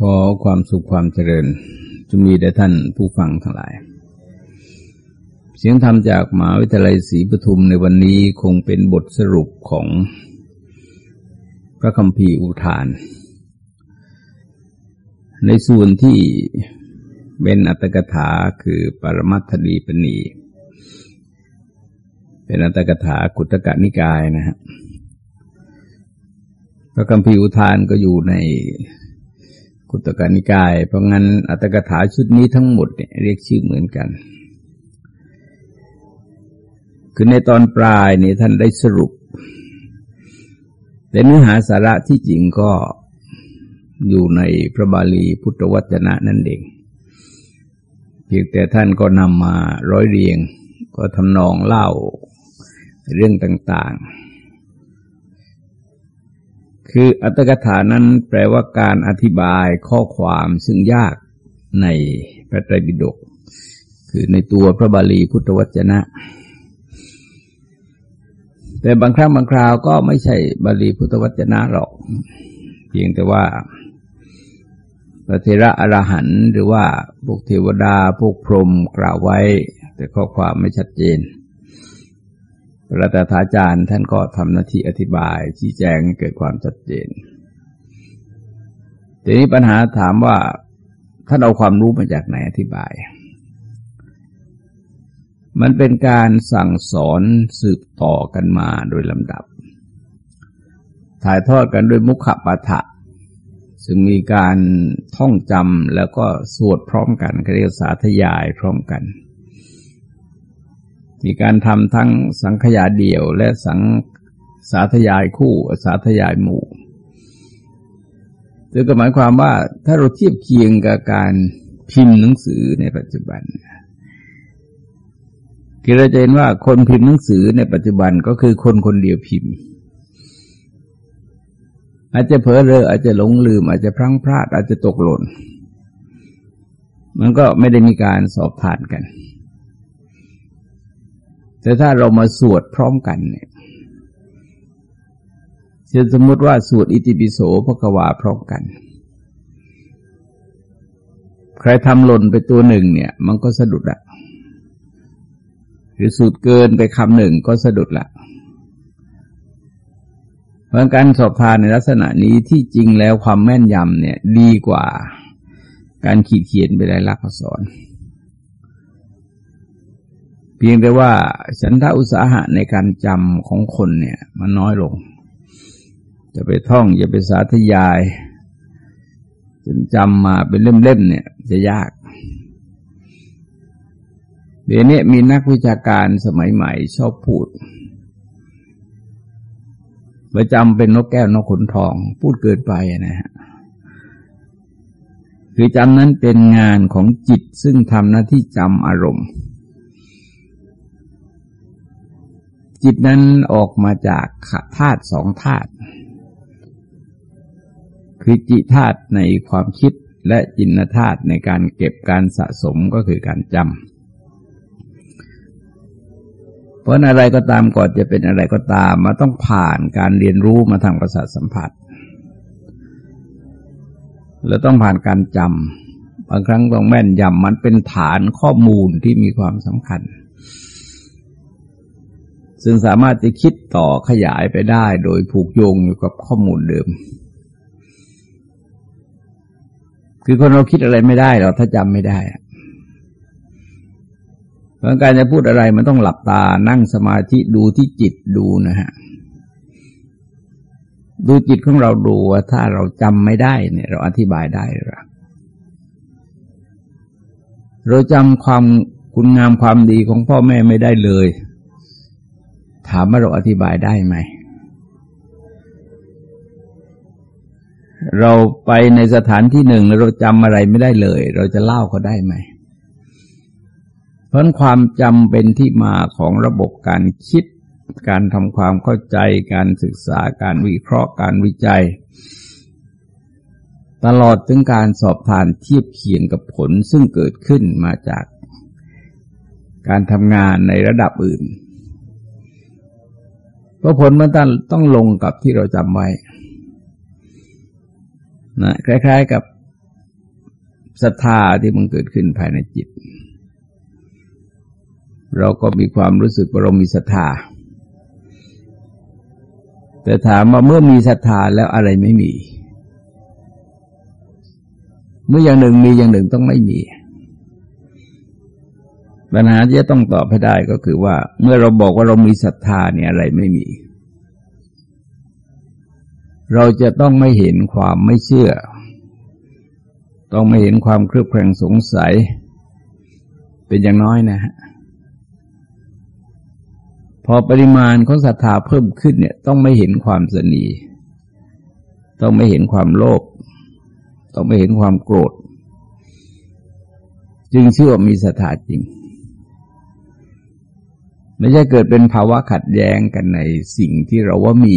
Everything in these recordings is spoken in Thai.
ขอความสุขความเจริญจะมีแด่ท่านผู้ฟังทั้งหลาย เสียงธรรมจากมหาวิทยาลัยศรีปทุมในวันนี้คงเป็นบทสรุปของพระคัมภีร์อุทาน ในส่วนที่เป็นอัตถกถาคือปรมัตถดีปณี เป็นอัตถกถากุตกะนิกายนะฮะพระคัมภีร์อุทานก็อยู่ใน กุตกานิกาย เพราะงั้นอัตถกถาชุดนี้ทั้งหมดเนี่ยเรียกชื่อเหมือนกัน คือในตอนปลายนี่ท่านได้สรุป แต่เนื้อหาสาระที่จริงก็อยู่ในพระบาลีพุทธวจนะนั่นเองเพียงแต่ท่านก็นำมาร้อยเรียง ก็ทำนองเล่าเรื่องต่าง ๆ คืออัตถกถานั้นแปลว่าการอธิบายข้อความซึ่งยากในพระไตรปิฎกคือในตัวพระบาลีพุทธวจนะ แต่บางครั้งบางคราวก็ไม่ใช่บาลีพุทธวจนะหรอก เพียงแต่ว่าพระเทระอรหันต์หรือว่าพวกเทวดาพวกพรหมกล่าวไว้ แต่ข้อความไม่ชัดเจน ระตถาจารย์ท่านก็ทำหน้าที่อธิบายชี้แจงให้เกิดความชัดเจน ทีนี้ปัญหาถามว่าท่านเอาความรู้มาจากไหนอธิบาย มันเป็นการสั่งสอนสืบต่อกันมาโดยลำดับ ถ่ายทอดกันด้วยมุขปาฐะซึ่งมีการท่องจำแล้วก็สวดพร้อมกันเรียกสาธยายพร้อมกัน มีการทำทั้งสังขยาเดี่ยว และสังสาธยายคู่สาธยายหมู่ซึ่งก็หมายความว่าถ้าเราเทียบเคียงกับการพิมพ์หนังสือในปัจจุบันคือเราจะเห็นว่าคนพิมพ์หนังสือในปัจจุบันก็คือคนคนเดียวพิมพ์ อาจจะเผลอเรออาจจะหลงลืม อาจจะพลั้งพลาด อาจจะตกหล่น มันก็ไม่ได้มีการสอบผ่านกัน แต่ถ้าเรามาสวดพร้อมกันเนี่ยเช่นสมมติว่าสวดอิติปิโสพระกวาพร้อมกัน ใครทำหล่นไปตัวหนึ่งเนี่ย มันก็สะดุดละหรือสูดเกินไปคำหนึ่งก็สะดุดละเพราะการสอบทานในลักษณะนี้ที่จริงแล้วความแม่นยำเนี่ย ดีกว่าการขีดเขียนไปได้ลักษณ์ พียงแต่ว่าฉันทาอุตสาหะในการจำของคนเนี่ย มันน้อยลง จะไปท่องจะไปสาธยายจนจำมาเป็นเล่มๆเนี่ย จะยากเดี๋ยวนี้มีนักวิชาการสมัยใหม่ชอบพูดประจำเป็นนกแก้วนกขนทอง พูดเกินไปนะฮะคือจำนั้นเป็นงานของจิตซึ่งทำหน้าที่จำอารมณ์ จิตนั้นออกมาจากธาตุสองธาตุคือจิตธาตุในความคิดและจินธาตุในการเก็บการสะสมก็คือการจำเพราะอะไรก็ตามก่อนจะเป็นอะไรก็ตามมาต้องผ่านการเรียนรู้มาทางประสาทสัมผัสแล้วต้องผ่านการจำบางครั้งต้องแม่นยำมันเป็นฐานข้อมูลที่มีความสำคัญ ซึ่งสามารถจะคิดต่อขยายไปได้โดยผูกโยงอยู่กับข้อมูลเดิม คือคนเราคิดอะไรไม่ได้เราถ้าจำไม่ได้เพราะการจะพูดอะไรมันต้องหลับตานั่งสมาธิดูที่จิตดูนะฮะดูจิตของเราดูว่าถ้าเราจำไม่ได้เนี่ย เราอธิบายได้หรือเราจำความคุณงามความดีของพ่อแม่ไม่ได้เลย ถามว่าเราอธิบายได้ไหม เราไปในสถานที่หนึ่งเราจำอะไรไม่ได้เลย เราจะเล่าเขาได้ไหม เพราะความจำเป็นที่มาของระบบการคิด การทำความเข้าใจ การศึกษา การวิเคราะห์ การวิจัย ตลอดถึงการสอบทานเทียบเคียงกับผลซึ่งเกิดขึ้นมาจากการทำงานในระดับอื่น พราะผลมันต้องต้องลงกับที่เราจำไว้นะคล้าย ๆกับศรัทธาที่มันเกิดขึ้นภายในจิต เราก็มีความรู้สึกว่าเรามีศรัทธา แต่ถามว่าเมื่อมีศรัทธาแล้วอะไรไม่มี เมื่ออย่างหนึ่งมีอย่างหนึ่งต้องไม่มี ปัญหาที่จะต้องตอบให้ได้ก็คือว่า เมื่อเราบอกว่าเรามีศรัทธาเนี่ยอะไรไม่มี เราจะต้องไม่เห็นความไม่เชื่อ ต้องไม่เห็นความเครือบแคลงสงสัย เป็นอย่างน้อยนะฮะพอปริมาณของศรัทธาเพิ่มขึ้นเนี่ย ต้องไม่เห็นความสนีต้องไม่เห็นความโลภต้องไม่เห็นความโกรธ จึงเชื่อว่ามีศรัทธาจริง ไม่ใช่เกิดเป็นภาวะขัดแย้งกันในสิ่งที่เราว่ามี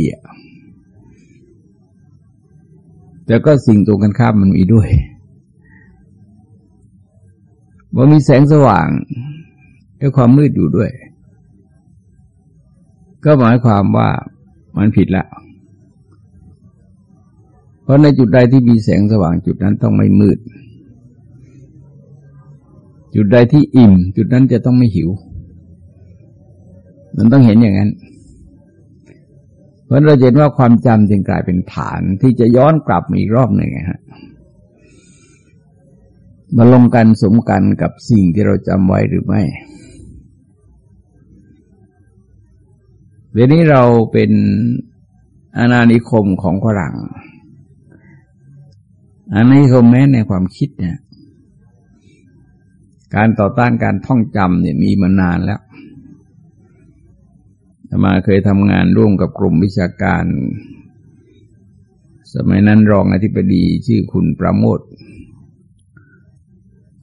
แต่ก็สิ่งตรงกันข้ามมันมีด้วยว่ามีแสงสว่างด้วยความมืดอยู่ด้วย ก็หมายความว่ามันผิดล้วเพราะในจุดใดที่มีแสงสว่างจุดนั้นต้องไม่มืด จุดใดที่อิ่ม จุดนั้นจะต้องไม่หิว มันต้องเห็นอย่างนั้น เพราะเราเห็นว่าความจำจึงกลายเป็นฐานที่จะย้อนกลับอีกรอบหนึ่งฮะมาลงกันสมกันกับสิ่งที่เราจำไว้หรือไม่เวนี้เราเป็นอาณานิคมของฝรั่งอาณานิคมแม้ในความคิดเนี่ย การต่อต้านการท่องจำเนี่ยมีมานานแล้ว มาเคยทำงานร่วมกับกลุ่มวิชาการ สมัยนั้นรองอธิบดีชื่อคุณประโมท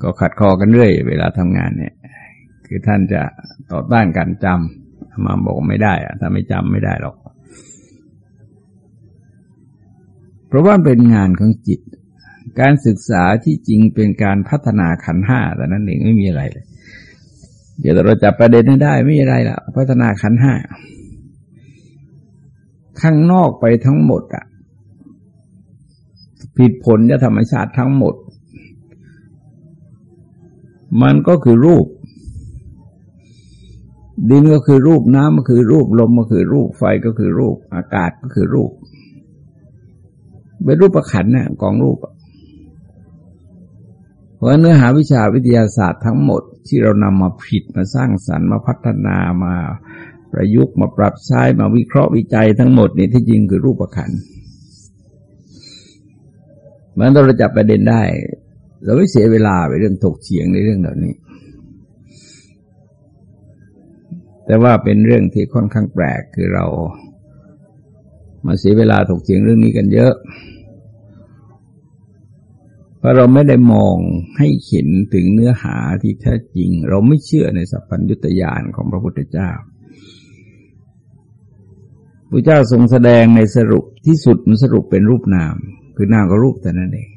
ก็ขัดคอกันเรื่อย เวลาทำงานเนี่ย คือท่านจะต่อต้านการจำมาบอกไม่ได้อะถ้าไม่จำไม่ได้หรอก เพราะว่าเป็นงานของจิต การศึกษาที่จริงเป็นการพัฒนาขันห้าแต่นั้นเองไม่มีอะไรเลย เดี๋ยวเราจับประเด็นได้ไม่อะไรละพัฒนาขันห้าข้างนอกไปทั้งหมดอะผิดผลจะธรรมชาติทั้งหมด มันก็คือรูป ดินก็คือรูปน้ำก็คือรูปลมก็คือรูปไฟก็คือรูป อากาศก็คือรูปเป็นรูปประขันน่ะกองรูปเพ ราะเนื้อหาวิชาวิทยาศาสตร์ทั้งหมดที่เรานำมาผิดมาสร้างสรรค์มาพัฒนามาประยุกต์มาปรับใช้มาวิเคราะห์วิจัยทั้งหมดนี่ที่จริงคือรูปขันมันเราจับประเด็นได้ เราไม่เสียเวลาไปเรื่องถกเถียงในเรื่องเหล่านี้ แต่ว่าเป็นเรื่องที่ค่อนข้างแปลกคือเรา มาเสียเวลาถกเถียงเรื่องนี้กันเยอะ ราะเราไม่ได้มองให้เห็นถึงเนื้อหาที่แท้จริง เราไม่เชื่อในสัพพัญญุตยานของพระพุทธเจ้าพระเจ้าทรงแสดงในสรุปที่สุดมันสรุปเป็นรูปนาม คือนามก็รูปแต่นั้นเอง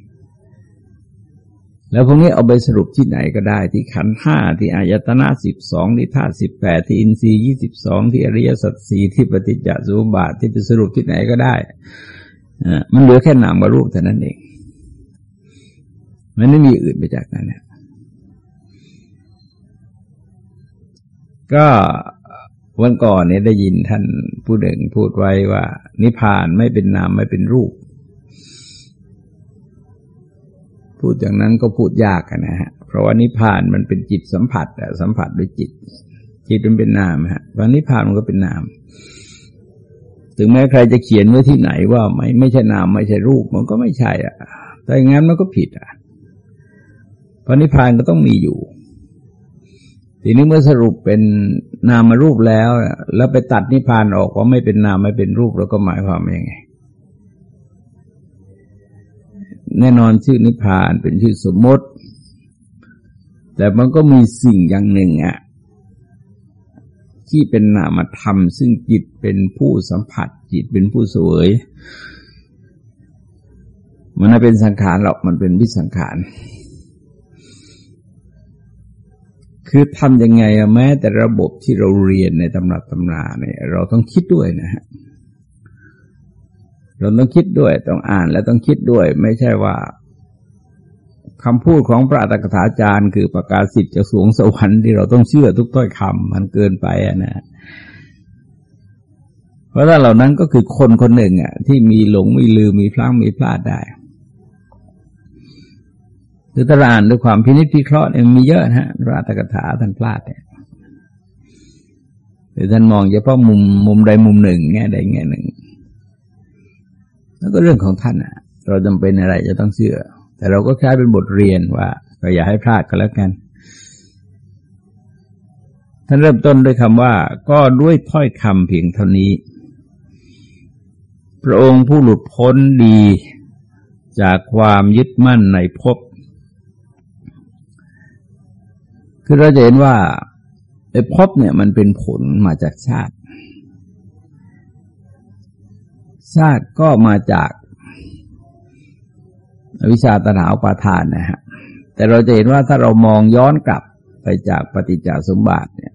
แล้วพวกนี้เอาไปสรุปที่ไหนก็ได้ ที่ขันห้าที่อายตนะสิบสองที่ธาตุสิบแปดที่อินทรีย์ยี่สิบสองที่อริยสัจสี่ที่ปฏิจจสมุปบาทที่ไปสรุปที่ไหนก็ได้มันเหลือแค่นามกับรูปแต่นั้นเอง มันไม่มีอื่นไปจากนั้นนะก็วันก่อนเนี่ยได้ยินท่านผู้หนึ่งพูดไว้ว่า นิพพานไม่เป็นนามไม่เป็นรูป พูดอย่างนั้นก็พูดยากนะฮะ เพราะว่านิพพานมันเป็นจิตสัมผัสแต่สัมผัสด้วยจิต จิตมันเป็นนามฮะวันนิพพานมันก็เป็นนาม ถึงแม้ใครจะเขียนไว้ที่ไหนว่าไม่ไม่ใช่นามไม่ใช่รูปมันก็ไม่ใช่อะแต่อย่างนั้นมันก็ผิดอะ พระนิพพานก็ต้องมีอยู่ ทีนี้เมื่อสรุปเป็นนามรูปแล้ว แล้วไปตัดนิพพานออกว่าไม่เป็นนามไม่เป็นรูปแล้วก็หมายความยังไง แน่นอนชื่อนิพพานเป็นชื่อสมมติ แต่มันก็มีสิ่งอย่างหนึ่งอะที่เป็นนามธรรม ซึ่งจิตเป็นผู้สัมผัส จิตเป็นผู้สวย มันไม่เป็นสังขารหรอกมันเป็นวิสังขาร คือทำยังไงแม้แต่ระบบที่เราเรียนในตำรับตำราเนี่ยเราต้องคิดด้วยนะฮะเราต้องคิดด้วยต้องอ่านแล้วต้องคิดด้วย ไม่ใช่ว่าคำพูดของพระอัตถกถาจารย์ คือประกาศสิทธิ์จากสวงสวรรค์ที่เราต้องเชื่อทุกถ้อยคำมันเกินไปอะนะเพราะถ้าเหล่านั้นก็คือคนคนหนึ่งอะ ที่มีหลงมีลืมมีพลั้งมีพลาดได้ คือตรานด้วยความพินิจพิเคราะห์เนี่ยมีเยอะนะฮะระอัตกถาท่านพลาดเนี่ยหรือท่านมองเฉพาะมุมมุมใดมุมหนึ่งแง่ใดแง่หนึ่ง แล้วก็เรื่องของท่านอะ เราจำเป็นอะไรจะต้องเชื่อ แต่เราก็แค่เป็นบทเรียนว่าก็อย่าให้พลาดก็แล้วกัน ท่านเริ่มต้นด้วยคำว่า ก็ด้วยถ้อยคำเพียงเท่านี้ พระองค์ผู้หลุดพ้นดีจากความยึดมั่นในภพ คือเราจะเห็นว่าไอ้ภพเนี่ยมันเป็นผลมาจากชาติ ชาติก็มาจากวิชาตนาอุปาทานนะฮะ แต่เราจะเห็นว่าถ้าเรามองย้อนกลับไปจากปฏิจจสมบัติเนี่ย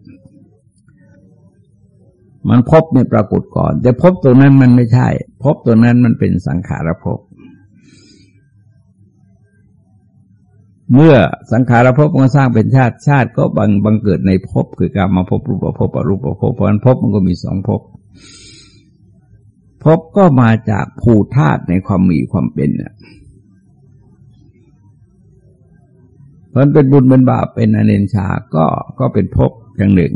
มันพบเนี่ยปรากฏก่อน แต่พบตัวนั้นมันไม่ใช่ พบตัวนั้นมันเป็นสังขารภพ เมื่อสังขารภพมันสร้างเป็นชาติชาติก็บังบังเกิดในภพคือการมาพบรูปภพอรูปภพเพราะนั้นภพมันก็มีสองภพภพก็มาจากภูธาตุในความมีความเป็นเนี่ยมันเป็นบุญเป็นบาปเป็นอเนนชาก็ก็เป็นภพอย่างหนึ่ง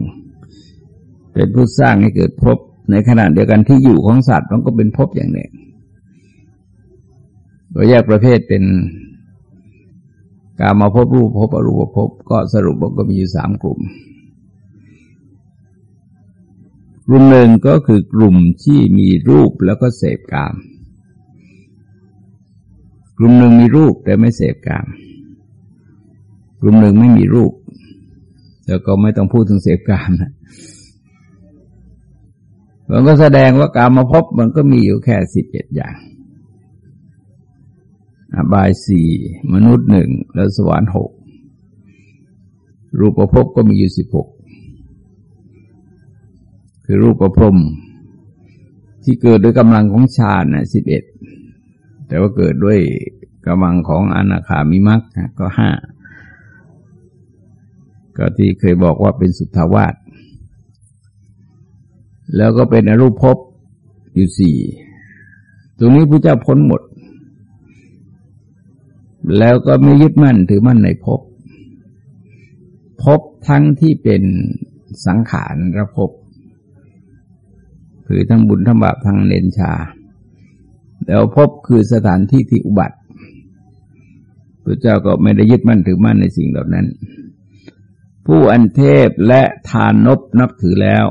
เป็นผู้สร้างให้เกิดภพในขณะเดียวกันที่อยู่ของสัตว์มันก็เป็นภพอย่างหนึ่งโดยแยกประเภทเป็น การมาพบรูปพบอรูปพบก็สรุปว่าก็มีอยู่สามกลุ่ม กลุ่มหนึ่งก็คือกลุ่มที่มีรูปแล้วก็เสพกาม กลุ่มหนึ่งมีรูปแต่ไม่เสพกาม กลุ่มหนึ่งไม่มีรูป แล้วก็ไม่ต้องพูดถึงเสพกามนะมันก็แสดงว่าการมาพบมันก็มีอยู่แค่สิบเจ็ดอย่าง อบายสี่มนุษย์หนึ่งแล้วสวรรค์หกรูปภพก็มีอยู่สิบหกคือรูปประพรมที่เกิดด้วยกำลังของฌานนะสิบเอ็ดแต่ว่าเกิดด้วยกำลังของอนาคามิมักก็ห้าก็ที่เคยบอกว่าเป็นสุทธาวาสแล้วก็เป็นอรูปภพอยู่สี่ตรงนี้พระเจ้าพ้นหมด แล้วก็ไม่ยึดมั่นถือมั่นในภพภพทั้งที่เป็นสังขารระภพคือทั้งบุญทั้งบาปทั้งเลนชา แล้วภพคือสถานที่ที่อุบัติพระเจ้าก็ไม่ได้ยึดมั่นถือมั่นในสิ่งเหล่านั้น ผู้อันเทพและทานนบนับถือแล้ว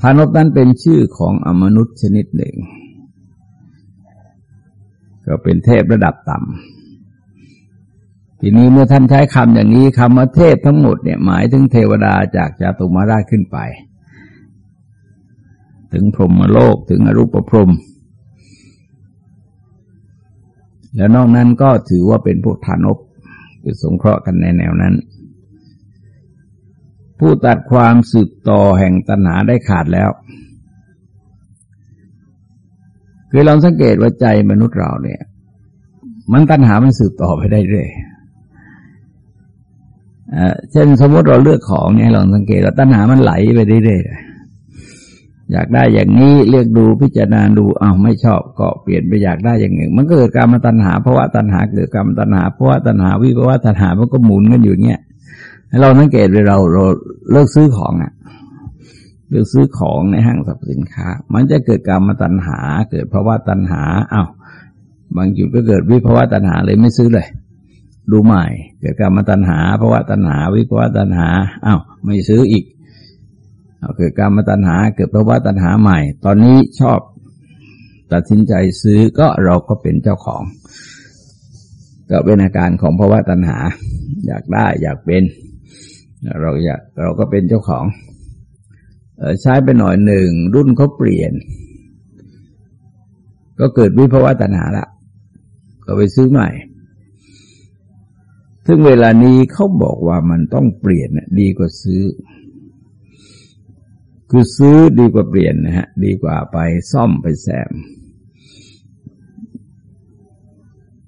ทานบนั้นเป็นชื่อของอมนุษย์ชนิดหนึ่ง ก็เป็นเทพระดับต่ำทีนี้เมื่อท่านใช้คำอย่างนี้คำว่าเทพทั้งหมดเนี่ยหมายถึงเทวดาจากจาตุมาราชขึ้นไป ถึงพรหมโลกถึงอรูปพรหมแล้วนอกนั้นก็ถือว่าเป็นพวกฐานบคือสงเคราะห์กันในแนวนั้น ผู้ตัดความสืบต่อแห่งตัณหาได้ขาดแล้ว คือลองสังเกตว่าใจมนุษย์เราเนี่ย มันตัณหามันสืบต่อไปได้เรื่อยเช่นสมมติเราเลือกของเนี่ยลองสังเกตว่าตัณหามันไหลไปเรื่อยๆอยากได้อย่างนี้เลือกดูพิจารณาดูอ้าวไม่ชอบก็เปลี่ยนไปอยากได้อย่างหนึ่ง มันก็เกิดการมาตัณหาเพราะว่าตัณหาเกิดการมาตัณหาเพราะว่าตัณหาวิภาะวะตัณหามันก็หมุนกันอยู่เงี้ยให้เราสังเกตเลยเราเราเลิกซื้อของอะ หรือซื้อของในห้างสรรพสินค้า มันจะเกิดการมาตัณหา เกิดภาะวะตัณหาอา้าวบางจุดก็เกิดวิภาวะตัณหาเลยไม่ซื้อเลย ดูใหม่ เกิดการมาตัณหาภาวะตัณหา วิภาวะตัณหาอา้าวไม่ซื้ออีกเอาเกิดการมาตัณหา เกิดภาวะตัณหาใหม่ ตอนนี้ชอบตัดสินใจซื้อก็เราก็เป็นเจ้าของ ก็เป็นอาการของภาวะตัณหา อยากได้อยากเป็น เราอยากเราก็เป็นเจ้าของ ใช้ไปหน่อยหนึ่งรุ่นเขาเปลี่ยน ก็เกิดวิภาวะตัณหาละ ก็ไปซื้อใหม่ ซึ่งเวลานี้เขาบอกว่ามันต้องเปลี่ยนดีกว่าซื้อ คือซื้อดีกว่าเปลี่ยนนะฮะ ดีกว่าไปซ่อมไปแซม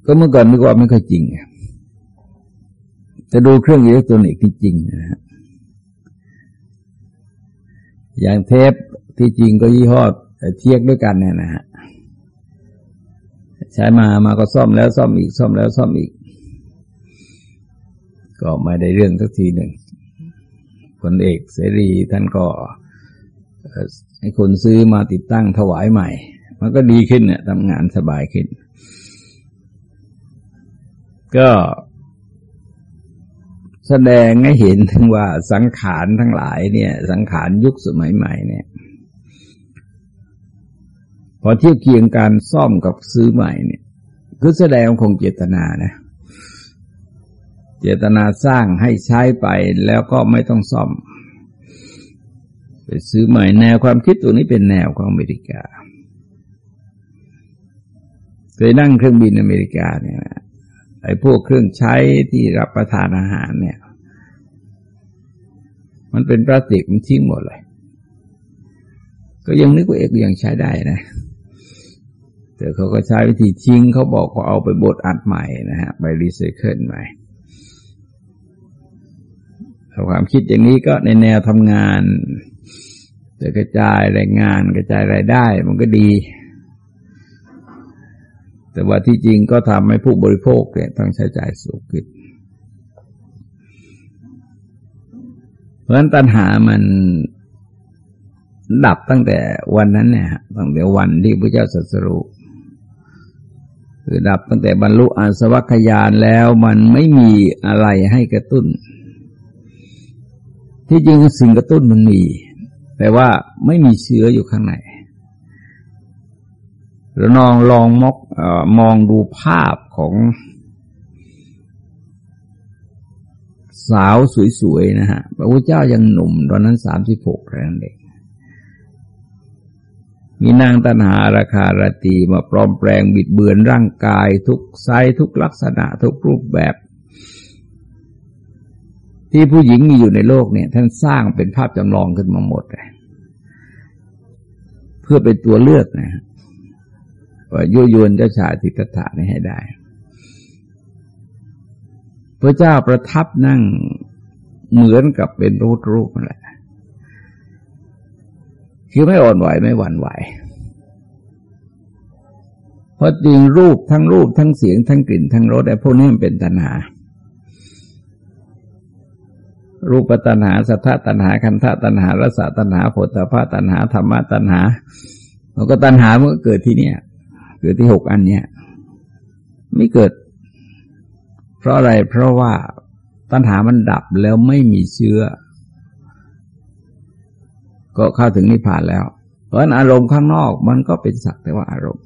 ก็เมื่อก่อนนึกว่าไม่ค่อยจริงจะดูเครื่องอิเล็กทรอนิกส์ที่จริงนะฮะ อย่างเทปที่จริงก็ยี่ห้อเทียกด้วยกันเนี่ยนะฮะใช้มามาก็ซ่อมแล้วซ่อมอีกซ่อมแล้วซ่อมอีก ก็ไม่ได้เรื่องสักทีหนึ่งผลเอกเสรีท่านก็ให้คนซื้อมาติดตั้งถวายใหม่ มันก็ดีขึ้นเนี่ยทำงานสบายขึ้น ก็ แสดงให้เห็นถึงว่าสังขารทั้งหลายเนี่ย สังขารยุคสมัยใหม่เนี่ย พอเทียบเคียงการซ่อมกับซื้อใหม่เนี่ยคือแสดงคงเจตนานะ เจตนาสร้างให้ใช้ไปแล้วก็ไม่ต้องซ่อม ไปซื้อใหม่แนวความคิดตัวนี้เป็นแนวของอเมริกาเคยนั่งเครื่องบินอเมริกาเนี่ยนะ ไอ้พวกเครื่องใช้ที่รับประทานอาหารเนี่ย มันเป็นพลาสติกมันทิ้งหมดเลย ก็ยังนึกว่าเอกยังใช้ได้นะแต่เขาก็ใช้วิธีทิ้งเขาบอกว่าเอาไปบดอัดใหม่นะฮะไปรีไซเคิลใหม่ความคิดอย่างนี้ก็ในแนวทำงานจะกระจายแรงงานกระจายรายได้ มันก็ดี แต่ว่าที่จริงก็ทำให้ผู้บริโภคเนี่ยต้องใช้จ่ายสูงขึ้นเพราะฉะนั้นตัณหามันดับตั้งแต่วันนั้นเนี่ยตั้งแต่วันที่พระเจ้าสัสรุคือดับตั้งแต่บรรลุอาสวัคยานแล้วมันไม่มีอะไรให้กระตุ้น ที่จริงสิ่งกระตุ้นมันมี แต่ว่าไม่มีเชื้ออยู่ข้างใน เราลองลองมอกอมองดูภาพของ สาวสวยๆนะฮะพระพุทธเจ้ายังหนุ่ม ตอนนั้นสามสิบหกแรงเด็ก มีนางตันหาราคาราตีมาปลอมแปลงบิดเบือนร่างกาย ทุกไซทุกลักษณะ ทุกรูปแบบ ที่ผู้หญิงมีอยู่ในโลกเนี่ย ท่านสร้างเป็นภาพจำลองขึ้นมาหมดเลยเพื่อเป็นตัวเลือกนะ ว่ายุยวนเจ้าชายติตถานี่ให้ได้ พระเจ้าประทับนั่งเหมือนกับเป็นรูปรูปนั่นแหละคือไม่อ่อนไหวไม่หวั่นไหวเพราะจริงรูปทั้งรูปทั้งเสียงทั้งกลิ่นทั้งรสไอ้พวกนี้มันเป็นตัณหา รูปตัณหาสัทธตัณหาคันธตัณหารสตัณหาโพธาภาตัณหาธรรมตัณหามันก็ตัณหามันก็เกิดที่เนี่ย เกิดที่หกอันเนี้ยไม่เกิด เพราะอะไรเพราะว่าตัณหามันดับแล้วไม่มีเชื้อ ก็เข้าถึงนิพพานแล้ว เพราะอารมณ์ข้างนอกมันก็เป็นสักแต่ว่าอารมณ์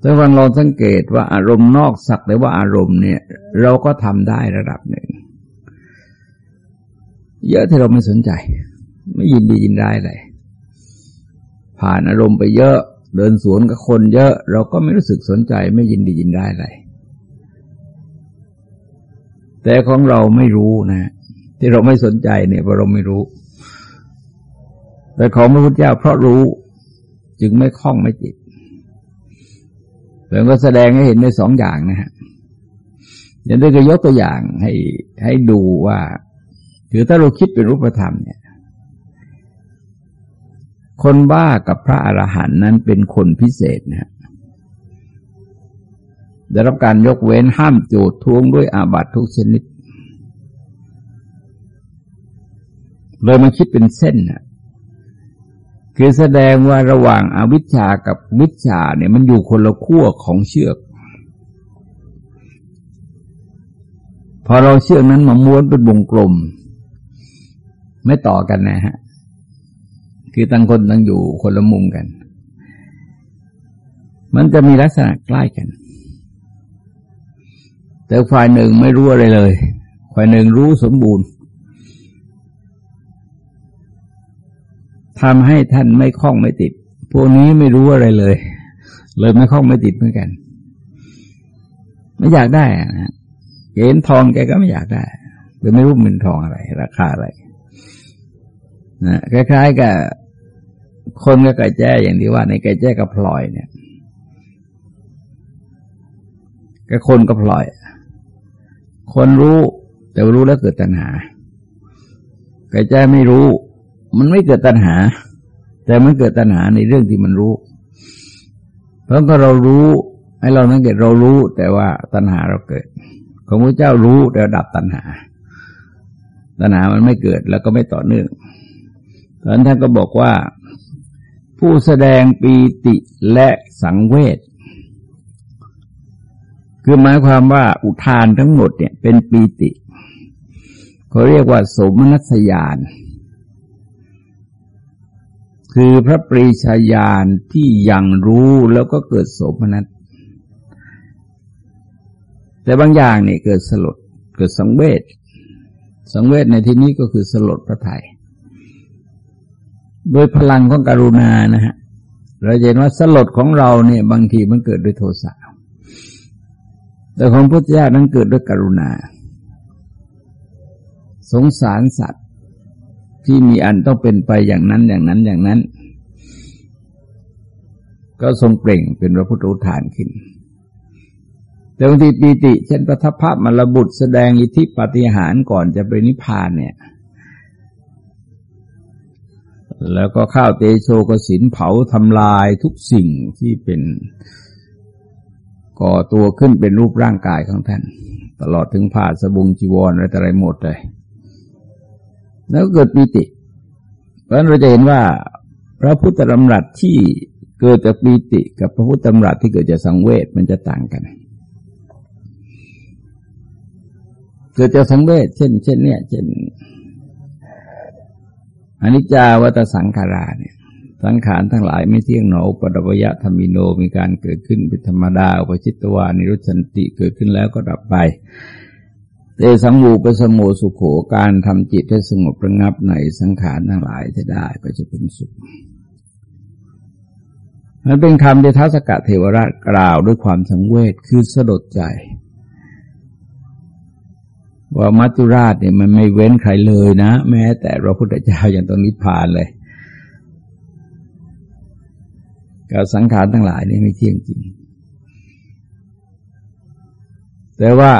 แต่วันเราสังเกตว่าอารมณ์นอกสักแต่ว่าอารมณ์เนี่ย เราก็ทำได้ระดับหนึ่ง เยอะที่เราไม่สนใจ ไม่ยินดียินได้เลย ผ่านอารมณ์ไปเยอะ เดินสวนกับคนเยอะ เราก็ไม่รู้สึกสนใจไม่ยินดียินได้อะไร แต่ของเราไม่รู้นะ ที่เราไม่สนใจเนี่ยเพราะเราไม่รู้ แต่ของพระพุทธเจ้าเพราะรู้ จึงไม่คล้องไม่จิตแล้วก็แสดงให้เห็นในสองอย่างนะฮะอย่างนี้ก็ยกตัวอย่างให้ให้ดูว่า ถือถ้าเราคิดเป็นรูปธรรมเนี่ย คนบ้ากับพระอรหันต์นั้นเป็นคนพิเศษนะได้รับการยกเว้นห้ามโจดทวงด้วยอาบัตทุกชนิด เลยมันคิดเป็นเส้นนะคือแสดงว่าระหว่างอาวิชชากับวิชาเนี่ยมันอยู่คนละขั้วของเชือก พอเราเชือกนั้นมาม้วนเป็นวงกลม ไม่ต่อกันนะฮะ คือตั้งคนตั้งอยู่คนละมุมกัน มันจะมีลักษณะใกล้กัน แต่ฝ่ายหนึ่งไม่รู้อะไรเลย ฝ่ายหนึ่งรู้สมบูรณ์ทำให้ท่านไม่คล้องไม่ติด พวกนี้ไม่รู้อะไรเลย เลยไม่คล้องไม่ติดเหมือนกัน ไม่อยากได้นะเห็นทองแกก็ไม่อยากได้หรือไม่รู้มันทองอะไร ราคาอะไร นะคล้ายๆกับคนกับไก่แจ้อย่างที่ว่าในไก่แจ้กับพลอยเนี่ยแกคนก็พลอย คนรู้แต่รู้แล้วเกิดตัณหาแกใจไม่รู้ มันไม่เกิดตัณหา แต่มันเกิดตัณหาในเรื่องที่มันรู้ เพราะก็เรารู้ให้เราสังเกตเรารู้แต่ว่าตัณหาเราเกิด ของพระเจ้ารู้แต่ดับตัณหา ตัณหามันไม่เกิดแล้วก็ไม่ต่อเนื่อง ตอนท่านก็บอกว่า ผู้แสดงปีติและสังเวชคือหมายความว่าอุทานทั้งหมดเนี่ยเป็นปีติเขาเรียกว่า สมนัสยาน คือพระปรีชาญาณที่ยังรู้แล้วก็เกิดโสมนัสแต่บางอย่างเนี่ยเกิดสลดเกิดสังเวชสังเวชในที่นี้ก็คือสลดพระไทย โดยพลังของกรุณานะฮะเราเห็นว่าสลดของเราเนี่ย บางทีมันเกิดด้วยโทสะแต่ของพุทธเจ้านั้นเกิดด้วยกรุณา สงสารสัตว์ที่มีอันต้องเป็นไปอย่างนั้นอย่างนั้นอย่างนั้น ก็ทรงเปล่งเป็นพระพุทธอุทานขึ้นแต่บางทีปีติ เช่นพระทัพพระมรบุตรแสดงอิทธิปฏิหารก่อนจะไปนิพพานเนี่ย แล้วก็ข้าวเตโชกสินเผาทำลายทุกสิ่งที่เป็นก่อตัวขึ้นเป็นรูปร่างกายของท่าน ตลอดถึงผ้าสบงจีวรอะไรต่อะไรหมดเลย แล้วเกิดปีติ เพราะนั้นเราจะเห็นว่า พระพุทธธรรมรัตที่เกิดจากปีติ กับพระพุทธธรรมรัตที่เกิดจากสังเวชมันจะต่างกัน เกิดจากสังเวชเช่น เช่น เนี่ย เช่น อนิจจาวัตสังขาราเนี่ยสังขารทั้งหลายไม่เที่ยงหนอปดับยะธรรมิโนมีการเกิดขึ้นเป็นธรรมดาอุปชิตวานิรุชันติเกิดขึ้นแล้วก็ดับไปเตสังวูปสมโมสุขโขการทำจิตให้สงบระงับในสังขารทั้งหลายจะได้ก็จะเป็นสุขมันเป็นคำที่ท้าสกะเทวราชกล่าวด้วยความสังเวชคือสลดใจ ว่ามัจจุราชเนี่ยมันไม่เว้นใครเลยนะ แม้แต่พระพุทธเจ้าอย่างตรงนิพพานเลยกับสังขารทั้งหลายนี่ไม่เที่ยงจริง แต่ว่า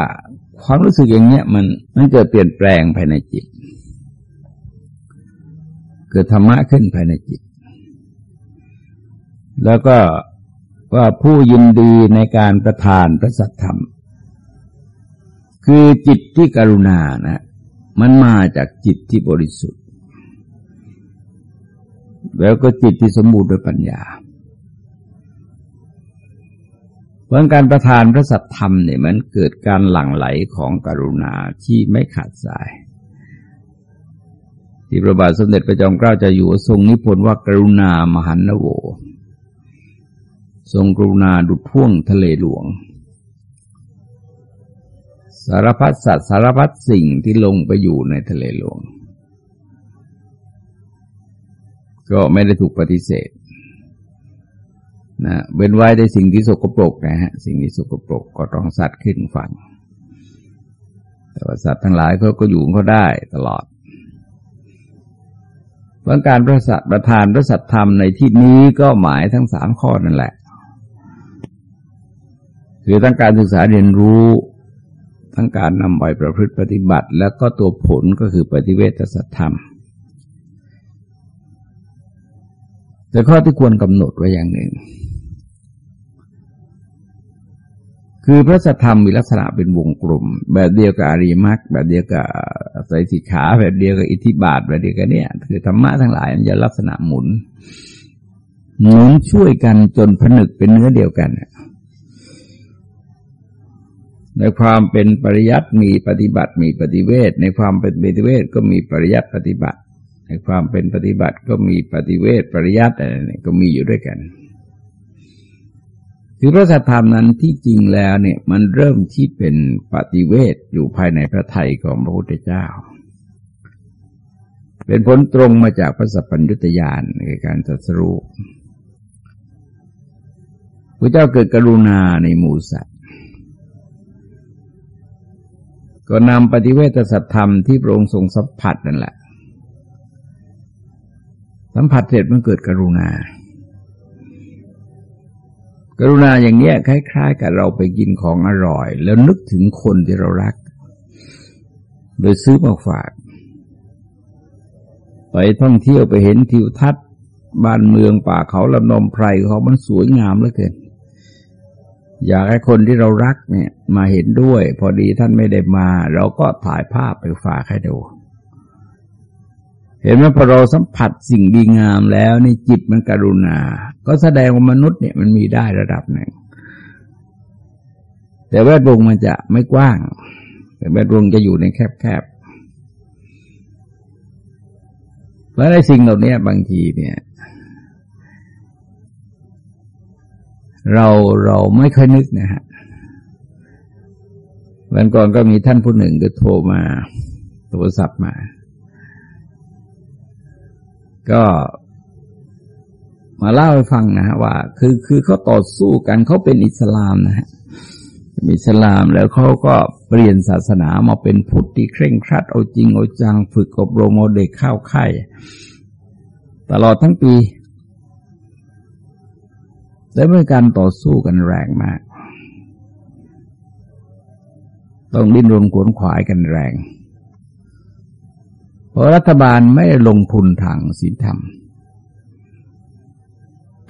ความรู้สึกอย่างเนี้ยมันมันเกิดเปลี่ยนแปลงภายในจิต เกิดธรรมะขึ้นภายในจิต แล้วก็ว่าผู้ยินดีในการประทานพระสัทธรรม คือจิตที่กรุณานะมันมาจากจิตที่บริสุทธิ์ แล้วก็จิตที่สมบูรณ์ด้วยปัญญาเพราะการประทานพระสัทธรรมเนี่ยมันเกิดการหลั่งไหลของกรุณาที่ไม่ขาดสาย ที่พระบาทสมเด็จพระจอมเกล้าเจะอยู่ทรงนิพนธ์ว่ากรุณามหันนโว ทรงกรุณาดุจพ่วงทะเลหลวง สารพัดสัตว์สารพัดสิ่งที่ลงไปอยู่ในทะเลหลวง ก็ไม่ได้ถูกปฏิเสธนะเว้นไว้ในสิ่งที่สกปรกนะฮะสิ่งที่สกปรกก็ต้องสัตว์ขึ้นฝั่งแต่ว่าสัตว์ทั้งหลายเขาก็อยู่เขาได้ตลอดเพราะการประสัทประทานพระสัทธรรมในที่นี้ก็หมายทั้งสามข้อนั่นแหละ คือทั้งการศึกษาเรียนรู้ ทั้งการนำไปประพฤติปฏิบัติ แล้วก็ตัวผลก็คือปฏิเวทสัทธรรม แต่ข้อที่ควรกำหนดไว้อย่างหนึ่ง คือพระสัทธรรมมีลักษณะเป็นวงกลมแบบเดียวกับอริมักแบบเดียวกับสายสิขาแบบเดียวกับอิทธิบาทแบบเดียวกันเนี่ยคือธรรมะทั้งหลายมันจะลักษณะหมุนหมุนช่วยกันจนผนึกเป็นเนื้อเดียวกัน ในความเป็นปริยัติมีปฏิบัติมีปฏิเวทในความเป็นปฏิเวทก็มีปริยัติปฏิบัติ ในความเป็นปฏิบัติก็มีปฏิเวทปริยัติอะไรนี่ก็มีอยู่ด้วยกัน คือพระสัทธรรมนั้นที่จริงแล้วเนี่ยมันเริ่มที่เป็นปฏิเวทอยู่ภายในพระไทยของพระพุทธเจ้า เป็นผลตรงมาจากพระสัพพัญญุตยานในการตรัสรู้พระเจ้าเกิดกรุณาในหมู่สัต ก็นำปฏิเวทสัตธรรมที่พระองค์ทรงสัมผัสนั่นแหละ สัมผัสเสร็จมันเกิดกรุณา กรุณาอย่างเนี้ยคล้ายๆ กับเราไปกินของอร่อย แล้วนึกถึงคนที่เรารัก โดยซื้อมาฝาก ไปท่องเที่ยวไปเห็นทิวทัศน์บ้านเมืองป่าเขาลำนมไพรเขามันสวยงามเหลือเกิน อยากให้คนที่เรารักเนี่ยมาเห็นด้วย พอดีท่านไม่ได้มา เราก็ถ่ายภาพไปฝากให้ดู เห็นไหมพอเราสัมผัสสิ่งดีงามแล้วนี่จิตมันกรุณา ก็แสดงว่ามนุษย์เนี่ยมันมีได้ระดับหนึ่ง แต่แวดวงมันจะไม่กว้าง แต่แวดวงจะอยู่ในแคบๆแล้วในสิ่งเหล่านี้บางทีเนี่ย เราเราไม่ค่อยนึกนะฮะวันก่อนก็มีท่านผู้หนึ่งก็โทรมา โทรศัพท์มา ก็มาเล่าให้ฟังนะฮะว่า คือคือเขาต่อสู้กันเขาเป็นอิสลามนะฮะอิสลามแล้วเขาก็เปลี่ยนศาสนามาเป็นพุทธที่เคร่งครัดเอาจริงเอาจัง ฝึกอบรมเด็กเข้าค่ตลอดทั้งปี และเมื่อการต่อสู้กันแรงมาก ต้องดิ้นรนขวนขวายกันแรง เพราะรัฐบาลไม่ลงทุนทางศีลธรรม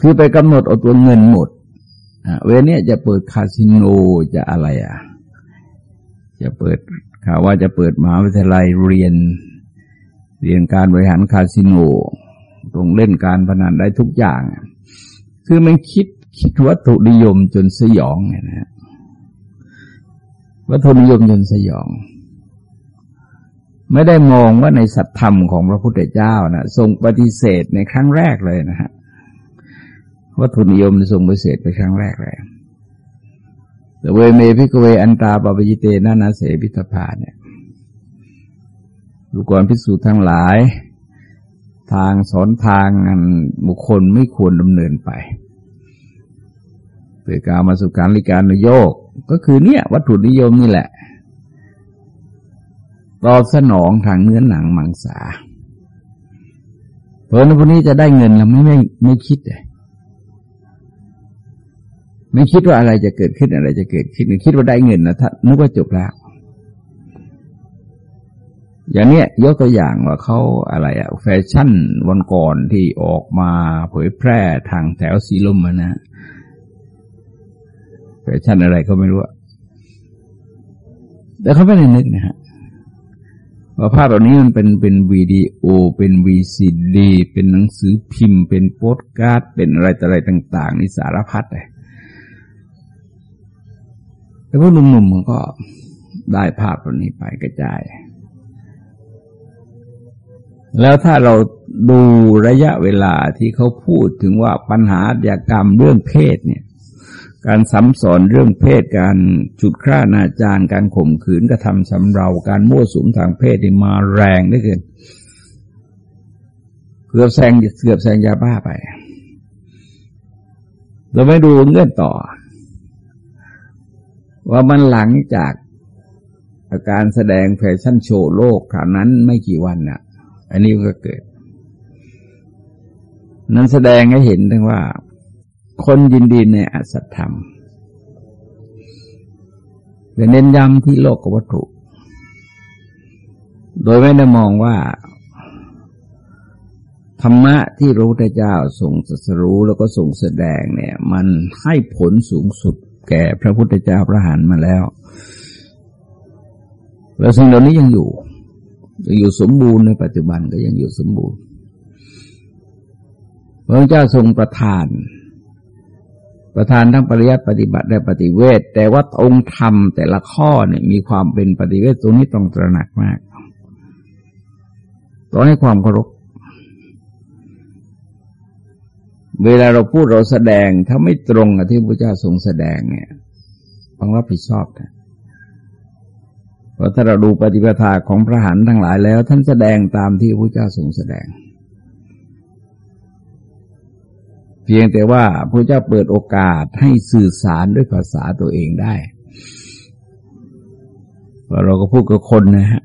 คือไปกำหนดเอาตัวเงินหมดเวลนี้จะเปิดคาสิโนจะอะไรอะ จะเปิดข่าวว่าจะเปิดมหาวิทยาลัยเรียน เรียนการบริหารคาสิโนตรงเล่นการพนันได้ทุกอย่าง คือมันคิดคิดวัตถุนิยมจนสยองเนี่ยนะวัตถุนิยมจนสยอง ไม่ได้มองว่าในสัทธรรมของพระพุทธเจ้านะทรงปฏิเสธในครั้งแรกเลยนะฮะวัตถุนิยมทรงปฏิเสธไปครั้งแรกเลยเทฺวเม ภิกฺขเว อนฺตาปพฺพชิเตน น เสวิตพฺพาเนี่ยลูกรพิสูจน์ทั้งหลาย ทางสอนทางบุคคลไม่ควรดำเนินไปเกิดการมาสุการลิการนโยกก็คือเนี่ย วัตถุนิยมนี่แหละตอบสนองทางเนื้อหนังมังสาเพราะนั้นพวกนี้จะได้เงินแล้วไม่ไม่ไม่คิดเลยไม่คิดว่าอะไรจะเกิดขึ้นอะไรจะเกิดขึ้นคิดว่าได้เงินนะถ้านึกว่าจบแล้ว อย่างเนี้ยยกตัวอย่างว่าเขาอะไรอะแฟชั่นวันก่อนที่ออกมาเผยแพร่ทางแถวสีลมนะแฟชั่นอะไรก็ไม่รู้แต่เขาไม่ได้นึกนะฮะว่าภาพเหล่านี้มันเป็นเป็นวีดีโอ เป็นวีซีดีเป็นหนังสือพิมพ์ เป็นโปสการ์ด เป็นอะไรต่ออะไรต่างๆนี่สารพัดเลยแต่พวกหนุ่มๆมันก็ได้ภาพเหล่านี้ไปกระจาย แล้วถ้าเราดูระยะเวลาที่เขาพูดถึงว่าปัญหาอาากรรมเรื่องเพศเนี่ย การสัมสอนเรื่องเพศการจุดฆ่านาจารการข่มขืนกระทำสำเรา การมั่วสุมทางเพศที่มาแรงได้เกินเกือบแซงเกือบแซงยาบ้าไป เราไม่ดูเงื่อนต่อ ว่ามันหลังจากอาการแสดงแฟชั่นโชว์โลกคราวนั้นไม่กี่วันน่ะ อันนี้ก็เกิด นั้นแสดงให้เห็นถึงว่า คนยินดีในอสัตธรรมแต่เน้นย้ำที่โลกวัตถุ โดยไม่ได้มองว่า ธรรมะที่พระพุทธเจ้าทรงสัสรู้แล้วก็ทรงแสดงเนี่ย มันให้ผลสูงสุดแก่พระพุทธเจ้าพระหันมาแล้ว แล้วสิ่งเหล่านี้ยังอยู่ อยู่สมบูรณ์ในปัจจุบันก็ยังอยู่สมบูรณ์พระเจ้าทรงประทาน ประธานทั้งปริยัติปฏิบัติและปฏิเวทแต่ว่าองค์ธรรมแต่ละข้อเนี่ยมีความเป็นปฏิเวทตรงนี้ต้องตระหนักมากต้องให้ความเคารพเวลาเราพูดเราแสดงถ้าไม่ตรงกับที่พระเจ้าทรงแสดงเนี่ยต้องรับผิดชอบนะ พราะถ้าเราดูปฏิปทาของพระหันทั้งหลายแล้ว ท่านแสดงตามที่พระเจ้าทรงแสดง เพียงแต่ว่าพระเจ้าเปิดโอกาสให้สื่อสารด้วยภาษาตัวเองได้ว่าเราก็พูดกับคนนะฮะ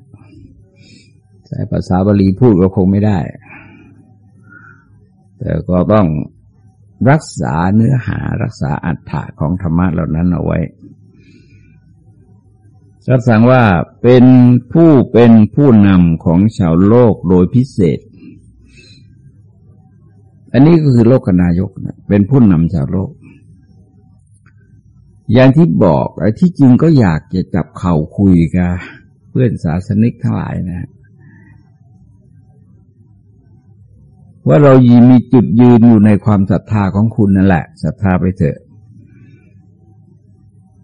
ใช้ภาษาบาลีพูดก็คงไม่ได้ แต่ก็ต้องรักษาเนื้อหารักษาอัตถะของธรรมะเหล่านั้นเอาไว้ รับสั่งว่าเป็นผู้เป็นผู้นำของชาวโลกโดยพิเศษ อันนี้ก็คือโลกนายกนะเป็นผู้นำชาวโลก อย่างที่บอกไอ้ที่จริงก็อยากจะจับเข่าคุยกับเพื่อนศาสนิกทั้งหลายนะว่าเรายีมีจุดยืนอยู่ในความศรัทธาของคุณนั่นแหละศรัทธาไปเถอะ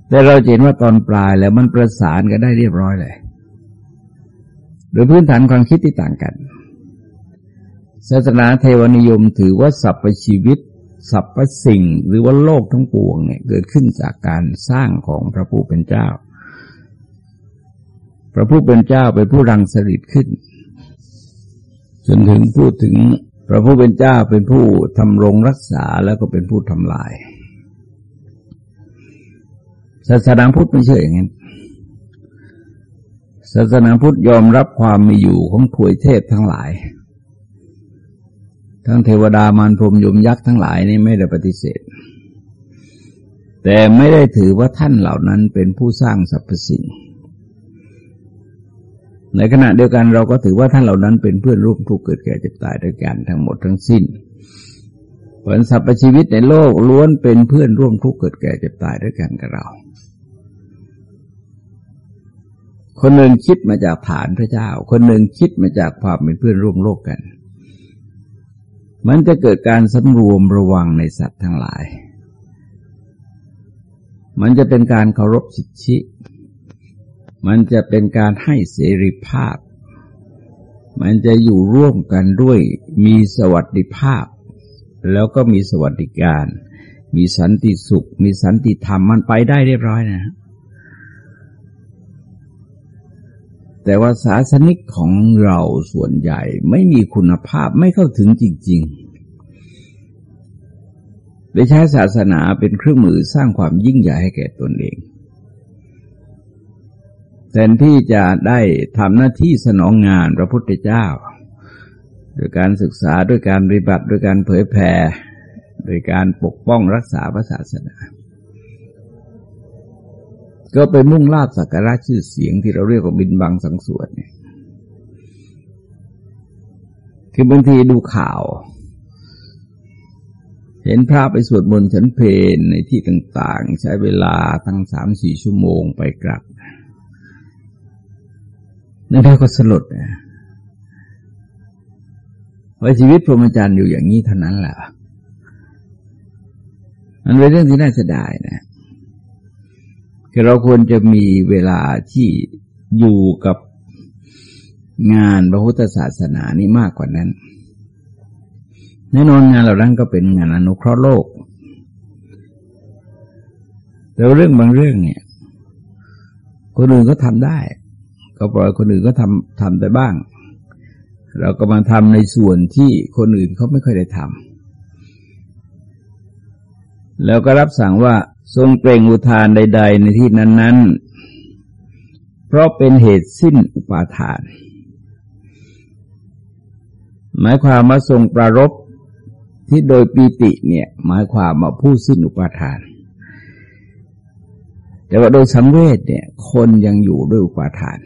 แต่เราเห็นว่าตอนปลายแล้วมันประสานกันได้เรียบร้อยเลย โดยพื้นฐานความคิดที่ต่างกัน ศาสนาเทวนิยมถือว่าสรรพชีวิตสรรพสิ่งหรือว่าโลกทั้งปวงเนี่ยเกิดขึ้นจากการสร้างของพระผู้เป็นเจ้า พระผู้เป็นเจ้าเป็นผู้รังสริตขึ้น จนถึงพูดถึงพระผู้เป็นเจ้าเป็นผู้ทำรงรักษาแล้วก็เป็นผู้ทำลาย ศาสนาพุทธไม่เชื่ออย่างนั้นศาสนาพุทธยอมรับความมีอยู่ของถวยเทพทั้งหลาย ทั้งเทวดามารพรมยมยักษ์ทั้งหลายนี่ไม่ได้ปฏิเสธ แต่ไม่ได้ถือว่าท่านเหล่านั้นเป็นผู้สร้างสรรพสิ่ง ในขณะเดียวกันเราก็ถือว่าท่านเหล่านั้นเป็นเพื่อนร่วมทุกข์เกิดแก่เจ็บตายด้วยกันทั้งหมดทั้งสิ้น ผลสรรพชีวิตในโลกล้วนเป็นเพื่อนร่วมทุกข์เกิดแก่เจ็บตายด้วยกันกับเรา คนหนึ่งคิดมาจากฐานพระเจ้า คนหนึ่งคิดมาจากความเป็นเพื่อนร่วมโลกกัน มันจะเกิดการสำรวมระวังในสัตว์ทั้งหลาย มันจะเป็นการเคารพสิทธิ มันจะเป็นการให้เสรีภาพ มันจะอยู่ร่วมกันด้วยมีสวัสดิภาพ แล้วก็มีสวัสดิการ มีสันติสุข มีสันติธรรมมันไปได้เรียบร้อยนะ แต่ว่าศาสนิกของเราส่วนใหญ่ไม่มีคุณภาพไม่เข้าถึงจริงๆไปใช้ศาสนาเป็นเครื่องมือสร้างความยิ่งใหญ่ให้แก่ตนเองแทนที่จะได้ทำหน้าที่สนองงานพระพุทธเจ้า โดยการศึกษาด้วยการปฏิบัติด้วยการเผยแผ่โดยการปกป้องรักษาพระศาสนา ก็ไปมุ่งลาบสักการะชื่อเสียงที่เราเรียกว่าบินบังสังสวดเนี่ยคือบางทีดูข่าว เห็นพระไปสวดมนต์ฉันเพลในที่ต่างๆ ใช้เวลาตั้งสามสี่ชั่วโมงไปกลับนั่นได้ก็สลดนะ ว่าชีวิตพรหมจรรย์อยู่อย่างนี้เท่านั้นแหละมันเป็นเรื่องที่น่าเสียดายนะคือเราควรจะมีเวลาที่อยู่กับงานพระพุทธศาสนานี้มากกว่านั้น แน่นอนงานเหล่านั้นก็เป็นงานอนุเคราะห์โลก แต่เรื่องบางเรื่องเนี่ย คนอื่นก็ทำได้ ก็ปล่อยคนอื่นก็ทำทำไปบ้าง เราก็มาทำในส่วนที่คนอื่นเขาไม่ค่อยได้ทำแล้วก็รับสั่งว่าทรงเปล่งอุทานใด ๆ ในที่นั้น ๆ เพราะเป็นเหตุสิ้นอุปาทาน หมายความว่าทรงประรบที่โดยปีติเนี่ย หมายความว่าผู้สิ้นอุปาทาน แต่ว่าโดยสังเวชเนี่ย คนยังอยู่ด้วยอุปาทาน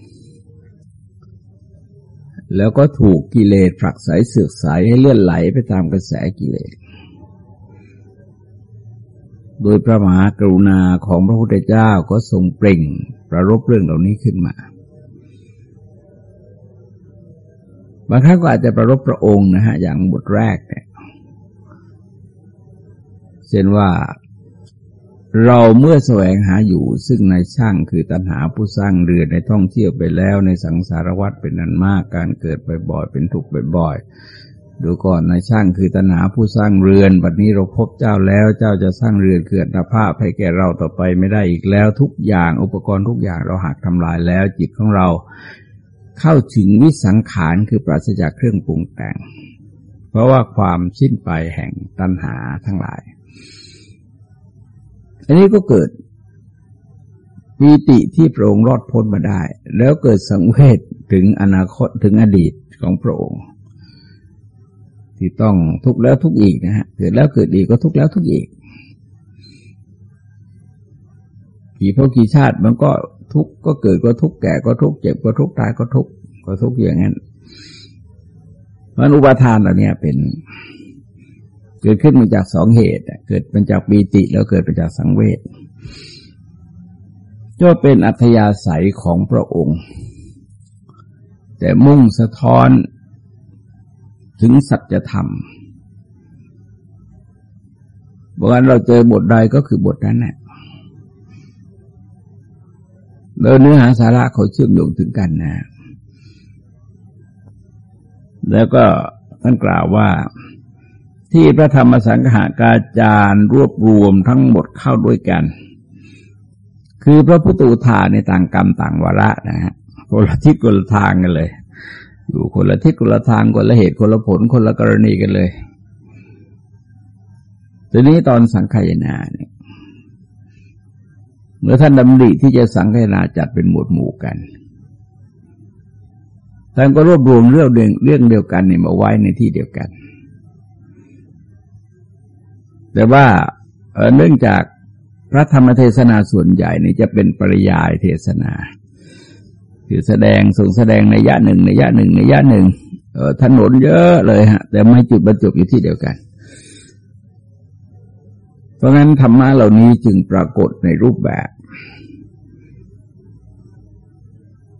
แล้วก็ถูกกิเลสผลักไสเสือกสายให้เลื่อนไหลไปตามกระแสกิเลส โดยพระมหากรุณาของพระพุทธเจ้าก็ทรงเปล่งประรบเรื่องเหล่านี้ขึ้นมาบางครั้งก็อาจจะประรบพระองค์นะฮะอย่างบทแรกเนี่ยเช่นว่า เราเมื่อแสวงหาอยู่ซึ่งในช่างคือตัณหาผู้สร้างเรือในท่องเที่ยวไปแล้วในสังสารวัฏเป็นนันมากการเกิดบ่อยๆเป็นทุกข์บ่อยๆดูก่อนในช่างคือตัณหาผู้สร้างเรือนบัดนี้เราพบเจ้าแล้ว เจ้าจะสร้างเรือนเกิดนาภาพให้แก่เราต่อไปไม่ได้อีกแล้ว ทุกอย่างอุปกรณ์ทุกอย่างเราหักทำลายแล้ว จิตของเรา เข้าถึงวิสังขารคือปราศจากเครื่องปรุงแต่ง เพราะว่าความสิ้นไปแห่งตัณหาทั้งหลาย อันนี้ก็เกิดปีติที่พระองค์รอดพ้นมาได้ แล้วเกิดสังเวชถึงอนาคตถึงอดีตของพระองค์ ที่ต้องทุกข์แล้วทุกข์อีกนะฮะเกิดแล้วเกิดอีกก็ทุกข์แล้วทุกข์อีก กี่พวกกี่ชาติมันก็ทุกข์ก็เกิดก็ทุกข์แก่ก็ทุกข์เจ็บก็ทุกข์ตายก็ทุกข์ก็ทุกข์อย่างนั้นมันอุปทานเหล่านี้เป็น เกิดขึ้นมาจากสองเหตุเกิดมาจากปีติแล้วเกิดมาจากสังเวชก็เป็นอัธยาศัยของพระองค์ แต่มุ่งสะท้อนถึงสัจธรรมบอกว่าเราเจอบทใดก็คือบทนั้นแหละแล้วเนื้อหาสาระเขาเชื่อมโยงถึงกันนะ แล้วก็ท่านกล่าวว่า ที่พระธรรมสังฆากาจารย์รวบรวมทั้งหมดเข้าด้วยกัน คือพระพุทธอุทานในต่างกรรมต่างวาระนะฮะคนละทิศคนละทางกันเลย อยู่คนละทิศคนละทางคนละเหตุคนละผลคนละกรณีกันเลยทีนี้ตอนสังขยนาเนี่ยเมื่อท่านดำริที่จะสังขนาจัดเป็นหมวดหมู่กันท่านก็รวบรวมเรื่องเดียวเรื่องเดียวกันเนี่ยมาไว้ในที่เดียวกัน แต่ว่าเนื่องจากพระธรรมเทศนาส่วนใหญ่นี่จะเป็นปริยายเทศนา คือแสดงส่งแสดงในยะหนึ่งในยะหนึ่งในยะหนึ่งถนนเยอะเลยฮะ แต่ไม่จุดบรรจุอยู่ที่เดียวกัน เพราะงั้นธรรมะเหล่านี้จึงปรากฏในรูปแบบ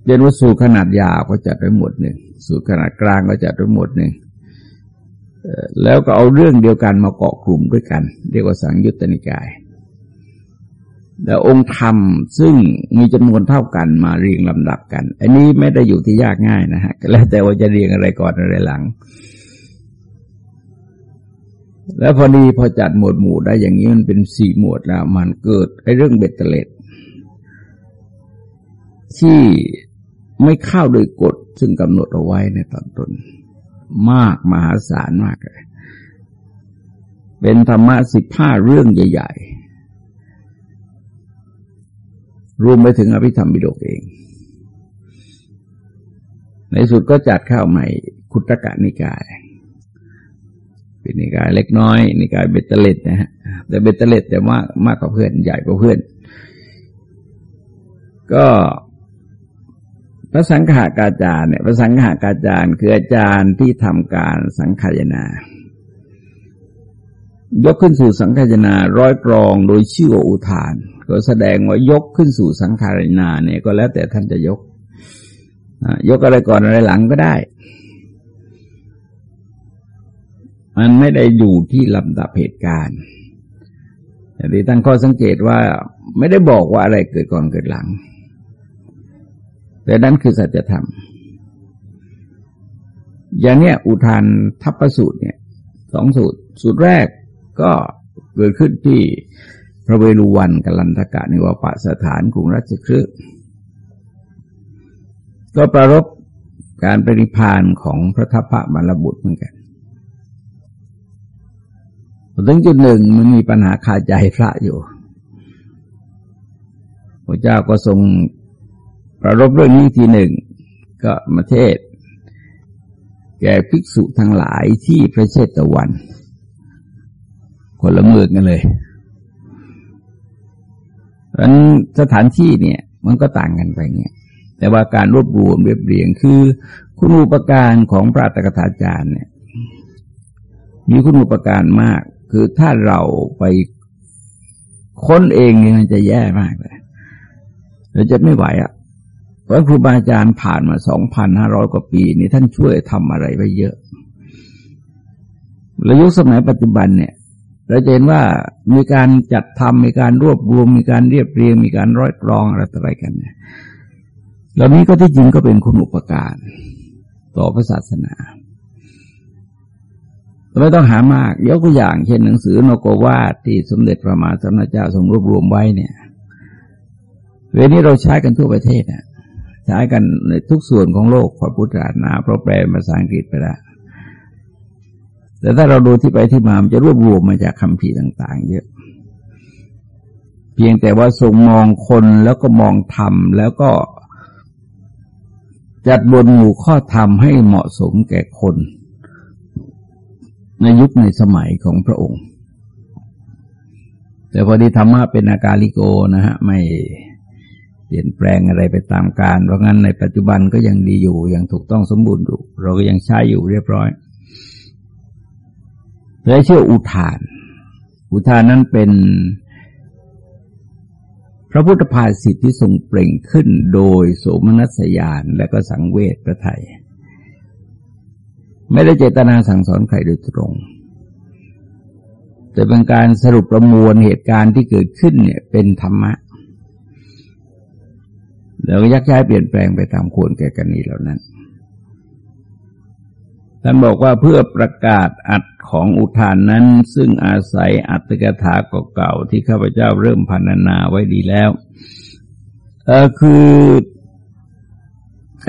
เรียนว่าสูตรขนาดยาวก็จัดไว้หมดหนึ่งสูตรขนาดกลางก็จัดไว้หมดหนึ่ง แล้วก็เอาเรื่องเดียวกันมาเกาะกลุ่มด้วยกัน เรียกว่าสังยุตตนิกาย แล้วองค์ธรรมซึ่งมีจำนวนเท่ากันมาเรียงลำดับกัน อันนี้ไม่ได้อยู่ที่ยากง่ายนะฮะแล้วแต่ว่าจะเรียงอะไรก่อนอะไรหลัง แล้วพอดีพอจัดหมวดหมู่ได้อย่างนี้มันเป็นสี่หมวดแล้ว มันเกิดไอ้เรื่องเบ็ดเตล็ดที่ไม่เข้าโดยกฎซึ่งกำหนดเอาไว้ในตอนต้น มากมหาศาลมากเลยเป็นธรรมะสิบห้าเรื่องใหญ่ ๆ รวมไปถึงอภิธรรมปิฎกเอง ในสุดก็จัดเข้าใหม่ขุททกนิกาย เป็นนิกายเล็กน้อย นิกายเบ็ดเตล็ดนะฮะ แต่เบ็ดเตล็ดแต่มากมากกว่าเพื่อนใหญ่กว่าเพื่อน ก็ พระสังฆากาจารย์เนี่ยพระสังฆากาจารย์คืออาจารย์ที่ทำการสังขยนายกขึ้นสู่สังขยนาร้อยกรองโดยชื่อว่าอุทาน ก็แสดงว่ายกขึ้นสู่สังขารนาเนี่ยก็แล้วแต่ท่านจะยกยกอะไรก่อนอะไรหลังก็ได้ มันไม่ได้อยู่ที่ลำดับเหตุการณ์แต่ที่ตั้งข้อสังเกตว่าไม่ได้บอกว่าอะไรเกิดก่อนเกิดหลัง แต่นั้นคือสัจธรรม อย่างเนี้ยอุทานทัพประสูตรเนี่ยสองสูตร สูตรแรกก็เกิดขึ้นที่พระเวรุวันกัลันทกะนิวปะสถานกรุงราชคฤห์ก็ประรบการปริพานของพระทัพพระมรบุตรเหมือนกันถึงจุดหนึ่งมันมีปัญหาคาใจพระอยู่ พระเจ้าก็ทรง ประรบเรื่องนี้ทีหนึ่งก็มาเทศ แก่ภิกษุทั้งหลายที่พระเชตวัน คนละเมือกันเลยเพราะนั้นสถานที่เนี่ย มันก็ต่างกันไปเนี่ย แต่ว่าการรวบรวมเรียบเรียงคือ คุณอุปการของพระตกถาจารย์เนี่ย มีคุณอุปการมาก คือถ้าเราไปค้นเองเนี่ยมันจะแย่มากเลยเราจะไม่ไหวอะ เพราะครูบาอาจารย์ผ่านมาสองพันห้าร้อยกว่าปีนี่ท่านช่วยทำอะไรไปเยอะแล้วยุคสมัยปัจจุบันเนี่ย เราจะเห็นว่ามีการจัดทำมีการรวบรวม มีการเรียบเรียง มีการร้อยกรองอะไรต่ออะไรกันเนี่ยเหล่านี้ก็ที่จริงก็เป็นคุณอุปการต่อพระศาสนาไม่ต้องหามากยกตัวอย่างเช่นหนังสือนโกวาทที่สมเด็จพระมหาสมมาเจ้าทรงรวบรวมไว้เนี่ยเวลนี้เราใช้กันทั่วประเทศนะ ช้กันในทุกส่วนของโลกพระพุทธศาสนาเพราะแปลภาษาอังกฤษไปแล้วแต่ถ้าเราดูที่ไปที่มามันจะรวบรวมมาจากคำพีต่าง ๆ เยอะ เพียงแต่ว่าทรงมองคนแล้วก็มองธรรมแล้วก็จัดบนหมู่ข้อธรรมให้เหมาะสมแก่คน ในยุคในสมัยของพระองค์ แต่พอดีธรรมะเป็นอาการลิโกนะฮะ ไม่ ลี่ยนแปลงอะไรไปตามการ เพราะงั้นในปัจจุบันก็ยังดีอยู่ ยังถูกต้องสมบูรณ์อยู่ เราก็ยังใช้อยู่เรียบร้อย และเชื่ออุทาน อุทานนั้นเป็น พระพุทธภาษิที่ทรงเปล่งขึ้นโดยโสมนัสยานและก็สังเวชพระไทย ไม่ได้เจตนาสั่งสอนใครโดยตรง แต่เป็นการสรุปประมวลเหตุการณ์ที่เกิดขึ้นเนี่ยเป็นธรรมะ แล้วยักย้ายเปลี่ยนแปลงไปตามควรแก่กันนี้เหล่านั้น ท่านบอกว่าเพื่อประกาศอัดของอุทานนั้น ซึ่งอาศัยอัตถกถาเก่าๆที่ข้าพเจ้าเริ่มพันนาไว้ดีแล้วเออคือ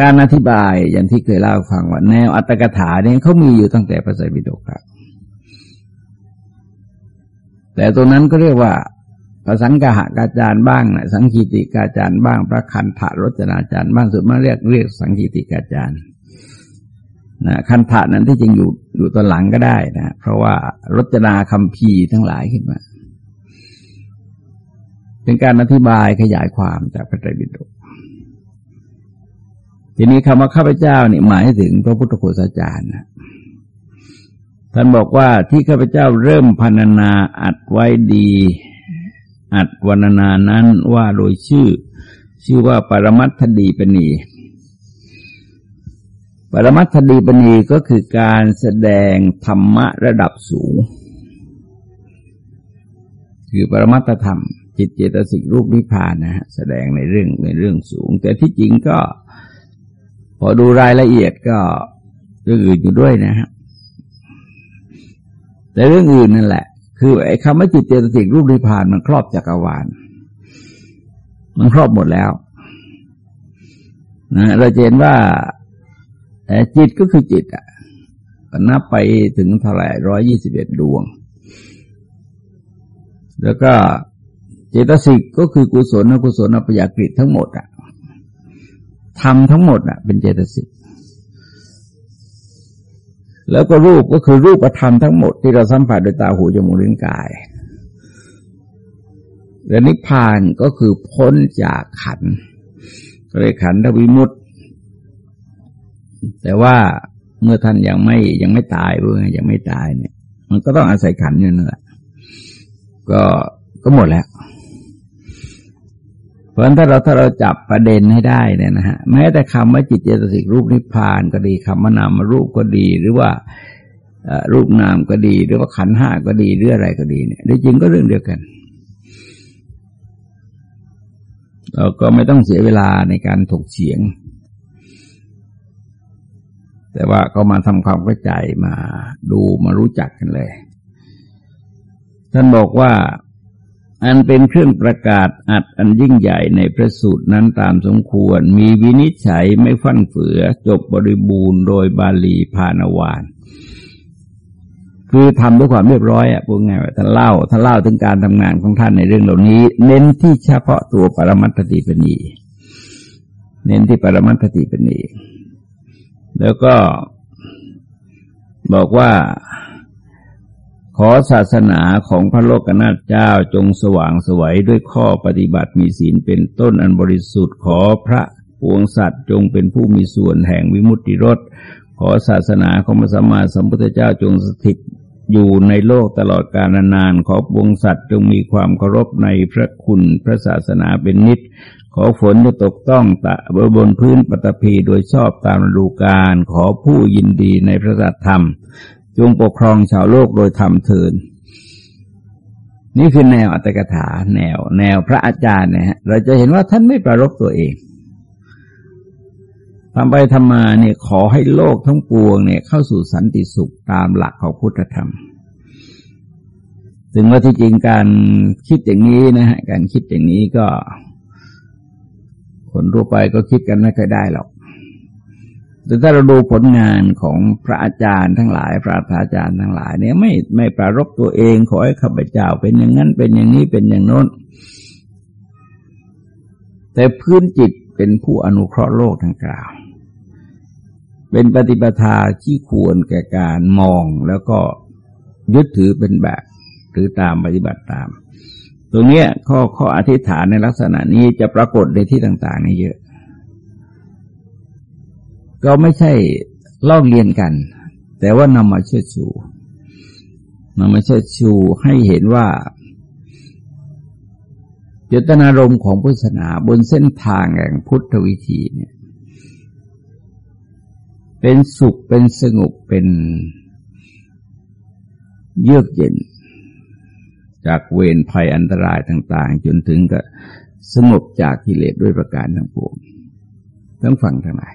การอธิบายอย่างที่เคยเล่าฟังว่าแนวอัตถกถาเนี่ยเขามีอยู่ตั้งแต่พระไตรปิฎกครับแต่ตรงนั้นก็เรียกว่า สังฆะกาจารย์บ้างนะสังคีติกาจารย์บ้าง พระคันธรจนาจารย์บ้างสุดมาเรียกเรียกสังคีติกาจารย์นะคันธะนั้นที่จริงอยู่อยู่ตอนหลังก็ได้นะเพราะว่ารจนาคำพีทั้งหลายขึ้นมา เป็นการอธิบายขยายความจากพระไตรปิฎกทีนี้คำว่าข้าพเจ้านี่หมายถึงพระพุทธโฆษาจารย์นะท่านบอกว่าที่ข้าพเจ้าเริ่มพันนาอัดไว้ดี อัดวรรณนานั้นว่าโดยชื่อ ชื่อว่าปรมัตถดีปณี ปรมัตถดีปณีก็คือการแสดงธรรมะระดับสูง คือปรมัตถธรรม จิตเจตสิกรูปนิพพานนะฮะแสดงในเรื่องในเรื่องสูง แต่ที่จริงก็ พอดูรายละเอียดก็เรื่องอื่นอยู่ด้วยนะฮะแต่เรื่องอื่นนั่นแหละ คือไอ้คำว่าจิตเจตสิกรูปนิพพานมันครอบจักรวาล มันครอบหมดแล้วนะเราเห็นว่าแต่จิตก็คือจิตอะนับไปถึงเท่าไหร่ร้อยยี่สิบเอ็ดดวง แล้วก็เจตสิกก็คือกุศลอกุศลอปยากฤิทั้งหมดอะทำทั้งหมดอะ เป็นเจตสิก แล้วก็รูปก็คือรูปธรรมทั้งหมดที่เราสัมผัสโดยตาหูจมูกลิ้นกายและนิพพานก็คือพ้นจากขันเลยขันธวิมุตตแต่ว่าเมื่อท่านยังไม่ยังไม่ตายเพื่อยังไม่ตายเนี่ย มันก็ต้องอาศัยขันอยู่นั่นแหละก็ก็หมดแล้ว เพราะถ้าเราถ้าเราจับประเด็นให้ได้เนี่ยนะฮะแม้แต่คำว่าจิตเจตสิกรูปนิพพานก็ดีคำว่านามรูปก็ดี หรือว่ารูปนามก็ดี หรือว่าขันห้าก็ดีหรืออะไรก็ดีเนี่ยจริงก็เรื่องเดียวกันเราก็ไม่ต้องเสียเวลาในการถกเฉียง แต่ว่าก็มาทำความเข้าใจมาดูมารู้จักกันเลย ท่านบอกว่า อันเป็นเครื่องประกาศอัดอันยิ่งใหญ่ในพระสูตรนั้นตามสมควร มีวินิจฉัยไม่ฟั่นเฟือ จบบริบูรณ์โดยบาลีพานวาน คือทำด้วยความเรียบร้อยอะพูดง่ายว่าท่านเล่าท่านเล่าถึงการทำงานของท่านในเรื่องเหล่านี้ เน้นที่เฉพาะตัวปรมัตติปณีเน้นที่ปรมัตติปณีแล้วก็บอกว่า ขอศาสนาของพระโลกนาถเจ้าจงสว่างสวัยด้วยข้อปฏิบัติมีศีลเป็นต้นอันบริสุทธิ์ขอพระปวงสัตว์จงเป็นผู้มีส่วนแห่งวิมุตติรสขอศาสนาของพระสัมมาสัมพุทธเจ้าจงสถิตอยู่ในโลกตลอดกาลนานขอปวงสัตว์จงมีความเคารพในพระคุณพระศาสนาเป็นนิจขอฝนจะตกต้องตะบนพื้นปฐพีโดยชอบตามฤดูกาลขอผู้ยินดีในพระสัตธรรม จงปกครองชาวโลกโดยธรรมเถินนี่คือแนวอัตถกถาแนว แนวพระอาจารย์เนี่ยเราจะเห็นว่าท่านไม่ประรบตัวเองทำไปทำมาเนี่ยขอให้โลกทั้งปวงเนี่ยเข้าสู่สันติสุขตามหลักของพุทธธรรม ถึงว่าที่จริงการคิดอย่างนี้นะฮะการคิดอย่างนี้ก็ คนทั่วไปก็คิดกันไม่ค่อยได้หรอก แต่ถ้าเราดูผลงานของพระอาจารย์ทั้งหลาย พระอาจารย์ทั้งหลายเนี่ยไม่ไม่ปรารบตัวเองขอให้ข้าพเจ้าเป็นอย่างนั้นเป็นอย่างนี้เป็นอย่างโน้น แต่พื้นจิตเป็นผู้อนุเคราะห์โลกทั้งกล่าว เป็นปฏิปทาที่ควรแก่การมองแล้วก็ยึดถือเป็นแบบหรือตามปฏิบัติตาม ตรงนี้ข้อข้ออธิษฐานในลักษณะนี้จะปรากฏในที่ต่าง ๆ นี่เยอะ ก็ไม่ใช่ลอกเรียนกัน แต่ว่านำมาเชิดชูนำมาเชิดชูให้เห็นว่าเจตนารมณ์ของพุทธศาสนาบนเส้นทางแห่งพุทธวิธีเนี่ย เป็นสุขเป็นสงบเป็นเยือกเย็น จากเวรภัยอันตรายต่าง ๆ จนถึงกับสงบจากกิเลสด้วยประการทั้งปวงทั้งฝั่งทั้งหลาย